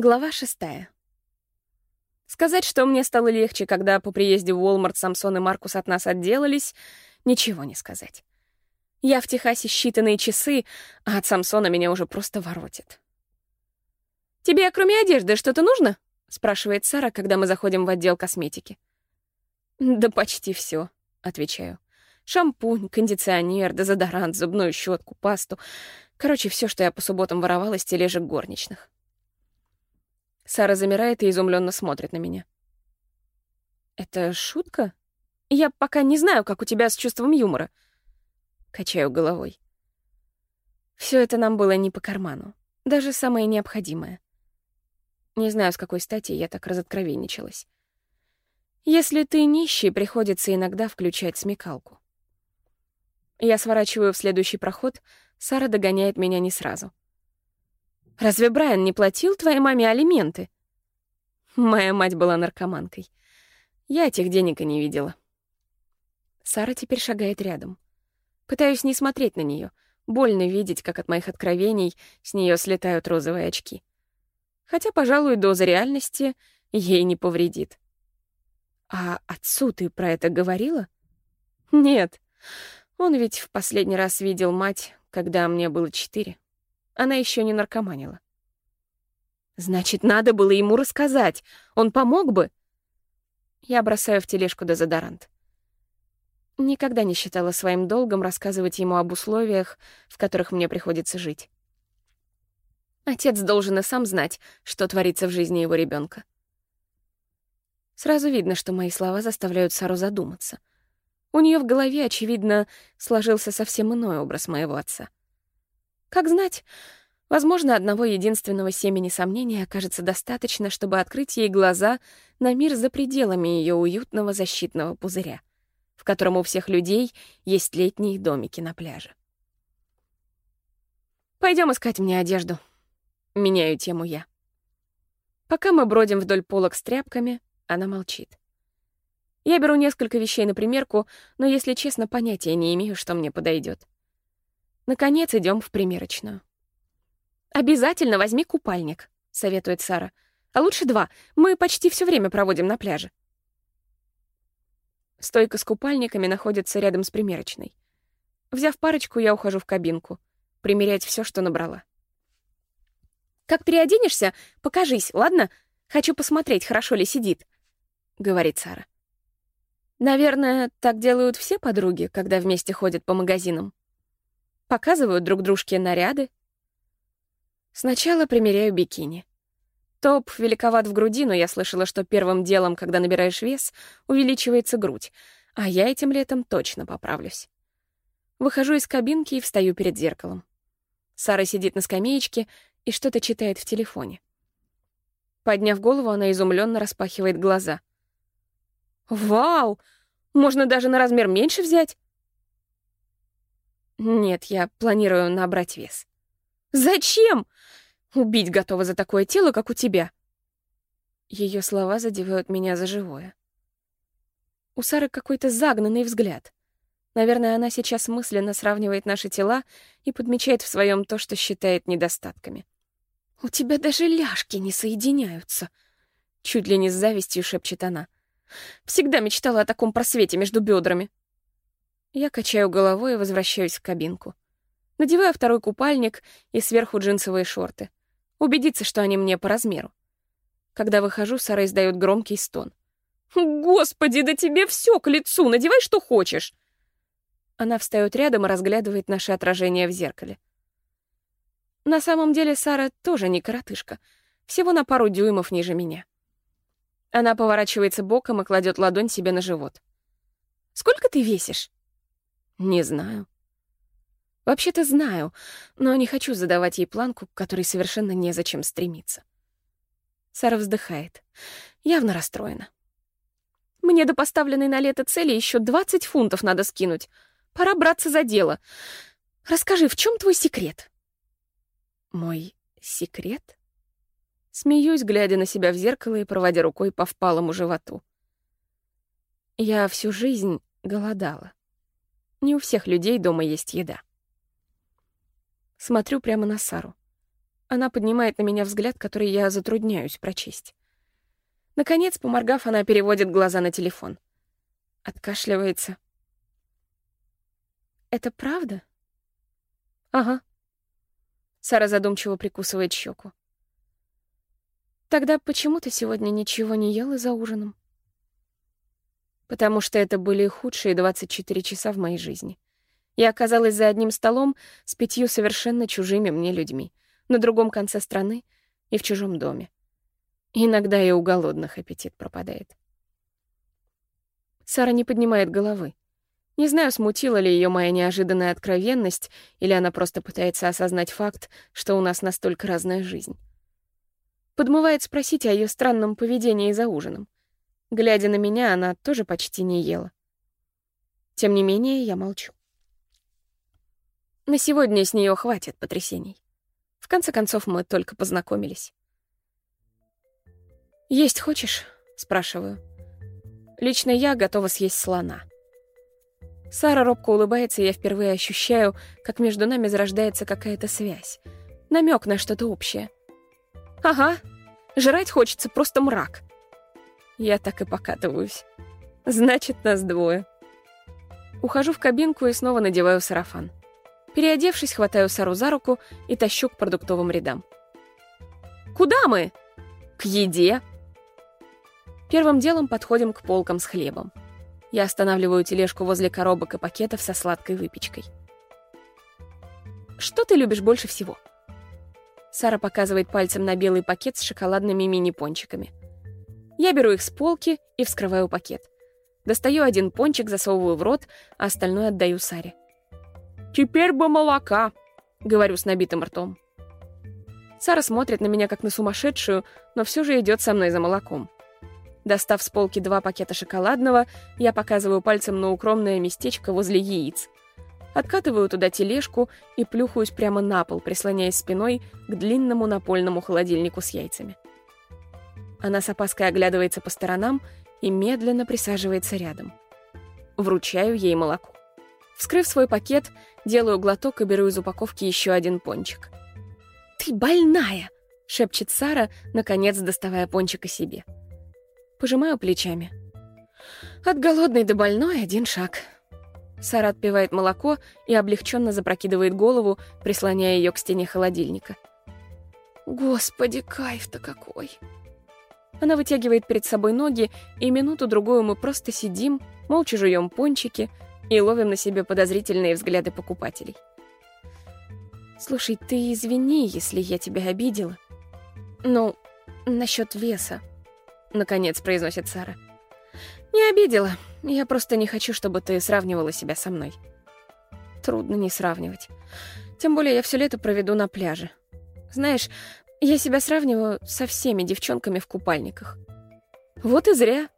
Глава шестая. Сказать, что мне стало легче, когда по приезде в Уолмарт Самсон и Маркус от нас отделались, ничего не сказать. Я в Техасе считанные часы, а от Самсона меня уже просто воротит. «Тебе, кроме одежды, что-то нужно?» — спрашивает Сара, когда мы заходим в отдел косметики. «Да почти все, отвечаю. Шампунь, кондиционер, дезодорант, зубную щетку, пасту. Короче, все, что я по субботам воровала с тележек горничных. Сара замирает и изумленно смотрит на меня. «Это шутка? Я пока не знаю, как у тебя с чувством юмора». Качаю головой. Все это нам было не по карману. Даже самое необходимое. Не знаю, с какой стати я так разоткровенничалась. Если ты нищий, приходится иногда включать смекалку. Я сворачиваю в следующий проход, Сара догоняет меня не сразу. Разве Брайан не платил твоей маме алименты? Моя мать была наркоманкой. Я этих денег и не видела. Сара теперь шагает рядом. Пытаюсь не смотреть на нее. Больно видеть, как от моих откровений с нее слетают розовые очки. Хотя, пожалуй, доза реальности ей не повредит. «А отцу ты про это говорила?» «Нет. Он ведь в последний раз видел мать, когда мне было четыре». Она еще не наркоманила. Значит, надо было ему рассказать. Он помог бы. Я бросаю в тележку дезодорант. Никогда не считала своим долгом рассказывать ему об условиях, в которых мне приходится жить. Отец должен и сам знать, что творится в жизни его ребенка. Сразу видно, что мои слова заставляют Сару задуматься. У нее в голове, очевидно, сложился совсем иной образ моего отца. Как знать, возможно, одного единственного семени сомнения окажется достаточно, чтобы открыть ей глаза на мир за пределами ее уютного защитного пузыря, в котором у всех людей есть летние домики на пляже. Пойдем искать мне одежду. Меняю тему я. Пока мы бродим вдоль полок с тряпками, она молчит. Я беру несколько вещей на примерку, но, если честно, понятия не имею, что мне подойдет. Наконец идем в примерочную. «Обязательно возьми купальник», — советует Сара. «А лучше два. Мы почти все время проводим на пляже». Стойка с купальниками находится рядом с примерочной. Взяв парочку, я ухожу в кабинку. Примерять все, что набрала. «Как переоденешься, покажись, ладно? Хочу посмотреть, хорошо ли сидит», — говорит Сара. Наверное, так делают все подруги, когда вместе ходят по магазинам показывают друг дружке наряды. Сначала примеряю бикини. Топ великоват в груди, но я слышала, что первым делом, когда набираешь вес, увеличивается грудь, а я этим летом точно поправлюсь. Выхожу из кабинки и встаю перед зеркалом. Сара сидит на скамеечке и что-то читает в телефоне. Подняв голову, она изумленно распахивает глаза. «Вау! Можно даже на размер меньше взять!» Нет, я планирую набрать вес. Зачем? Убить готова за такое тело, как у тебя. Ее слова задевают меня за живое. У Сары какой-то загнанный взгляд. Наверное, она сейчас мысленно сравнивает наши тела и подмечает в своем то, что считает недостатками. «У тебя даже ляжки не соединяются», — чуть ли не с завистью шепчет она. «Всегда мечтала о таком просвете между бедрами. Я качаю головой и возвращаюсь в кабинку. Надеваю второй купальник и сверху джинсовые шорты. Убедиться, что они мне по размеру. Когда выхожу, Сара издает громкий стон. «Господи, да тебе все к лицу! Надевай, что хочешь!» Она встает рядом и разглядывает наше отражение в зеркале. На самом деле Сара тоже не коротышка, всего на пару дюймов ниже меня. Она поворачивается боком и кладет ладонь себе на живот. «Сколько ты весишь?» Не знаю. Вообще-то знаю, но не хочу задавать ей планку, к которой совершенно незачем стремиться. Сара вздыхает. Явно расстроена. Мне до поставленной на лето цели еще 20 фунтов надо скинуть. Пора браться за дело. Расскажи, в чем твой секрет? Мой секрет? Смеюсь, глядя на себя в зеркало и проводя рукой по впалому животу. Я всю жизнь голодала. Не у всех людей дома есть еда. Смотрю прямо на Сару. Она поднимает на меня взгляд, который я затрудняюсь прочесть. Наконец, поморгав, она переводит глаза на телефон. Откашливается. «Это правда?» «Ага». Сара задумчиво прикусывает щеку. «Тогда почему ты сегодня ничего не ела за ужином?» «Потому что это были худшие 24 часа в моей жизни. Я оказалась за одним столом с пятью совершенно чужими мне людьми — на другом конце страны и в чужом доме. Иногда и у голодных аппетит пропадает. Сара не поднимает головы. Не знаю, смутила ли ее моя неожиданная откровенность, или она просто пытается осознать факт, что у нас настолько разная жизнь. Подмывает спросить о ее странном поведении за ужином. Глядя на меня, она тоже почти не ела. Тем не менее, я молчу. На сегодня с нее хватит потрясений. В конце концов, мы только познакомились. «Есть хочешь?» — спрашиваю. Лично я готова съесть слона. Сара робко улыбается, и я впервые ощущаю, как между нами зарождается какая-то связь. намек на что-то общее. «Ага, жрать хочется просто мрак». Я так и покатываюсь. Значит, нас двое. Ухожу в кабинку и снова надеваю сарафан. Переодевшись, хватаю Сару за руку и тащу к продуктовым рядам. «Куда мы?» «К еде». Первым делом подходим к полкам с хлебом. Я останавливаю тележку возле коробок и пакетов со сладкой выпечкой. «Что ты любишь больше всего?» Сара показывает пальцем на белый пакет с шоколадными мини-пончиками. Я беру их с полки и вскрываю пакет. Достаю один пончик, засовываю в рот, а остальное отдаю Саре. «Теперь бы молока», — говорю с набитым ртом. Сара смотрит на меня как на сумасшедшую, но все же идет со мной за молоком. Достав с полки два пакета шоколадного, я показываю пальцем на укромное местечко возле яиц. Откатываю туда тележку и плюхаюсь прямо на пол, прислоняясь спиной к длинному напольному холодильнику с яйцами. Она с опаской оглядывается по сторонам и медленно присаживается рядом. Вручаю ей молоко. Вскрыв свой пакет, делаю глоток и беру из упаковки еще один пончик. «Ты больная!» — шепчет Сара, наконец доставая пончика себе. Пожимаю плечами. От голодной до больной один шаг. Сара отпивает молоко и облегченно запрокидывает голову, прислоняя ее к стене холодильника. Господи, кайф-то какой! Она вытягивает перед собой ноги, и минуту-другую мы просто сидим, молча жуем пончики — и ловим на себе подозрительные взгляды покупателей. «Слушай, ты извини, если я тебя обидела. Ну, насчет веса», — наконец произносит Сара. «Не обидела. Я просто не хочу, чтобы ты сравнивала себя со мной. Трудно не сравнивать. Тем более я все лето проведу на пляже. Знаешь, я себя сравниваю со всеми девчонками в купальниках. Вот и зря.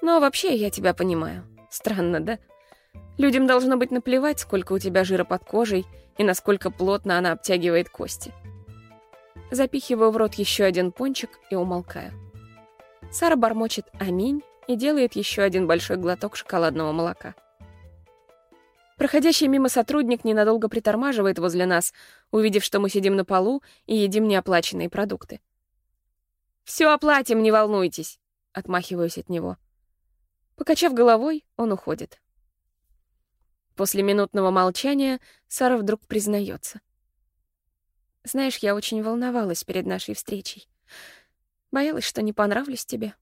Но вообще я тебя понимаю. Странно, да?» Людям должно быть наплевать, сколько у тебя жира под кожей и насколько плотно она обтягивает кости. Запихиваю в рот еще один пончик и умолкаю. Сара бормочет «Аминь» и делает еще один большой глоток шоколадного молока. Проходящий мимо сотрудник ненадолго притормаживает возле нас, увидев, что мы сидим на полу и едим неоплаченные продукты. «Все оплатим, не волнуйтесь», — отмахиваюсь от него. Покачав головой, он уходит. После минутного молчания Сара вдруг признается. «Знаешь, я очень волновалась перед нашей встречей. Боялась, что не понравлюсь тебе.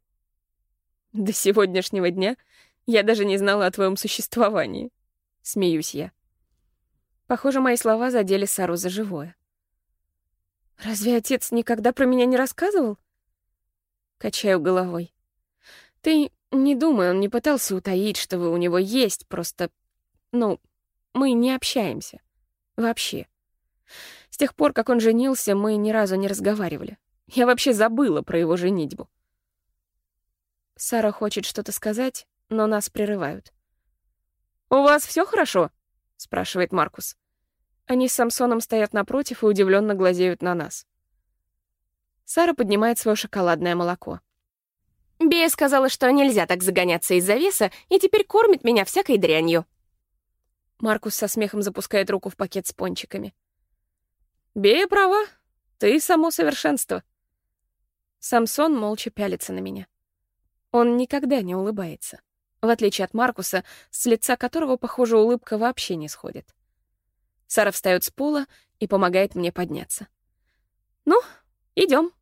До сегодняшнего дня я даже не знала о твоем существовании. Смеюсь я. Похоже, мои слова задели Сару за живое. «Разве отец никогда про меня не рассказывал?» Качаю головой. «Ты не думай, он не пытался утаить, что вы у него есть, просто ну, мы не общаемся. Вообще. С тех пор, как он женился, мы ни разу не разговаривали. Я вообще забыла про его женитьбу. Сара хочет что-то сказать, но нас прерывают. «У вас все хорошо?» — спрашивает Маркус. Они с Самсоном стоят напротив и удивленно глазеют на нас. Сара поднимает свое шоколадное молоко. «Бея сказала, что нельзя так загоняться из-за веса, и теперь кормит меня всякой дрянью», Маркус со смехом запускает руку в пакет с пончиками. «Бея права. Ты само совершенство. Самсон молча пялится на меня. Он никогда не улыбается, в отличие от Маркуса, с лица которого, похоже, улыбка вообще не сходит. Сара встает с пола и помогает мне подняться. «Ну, идем.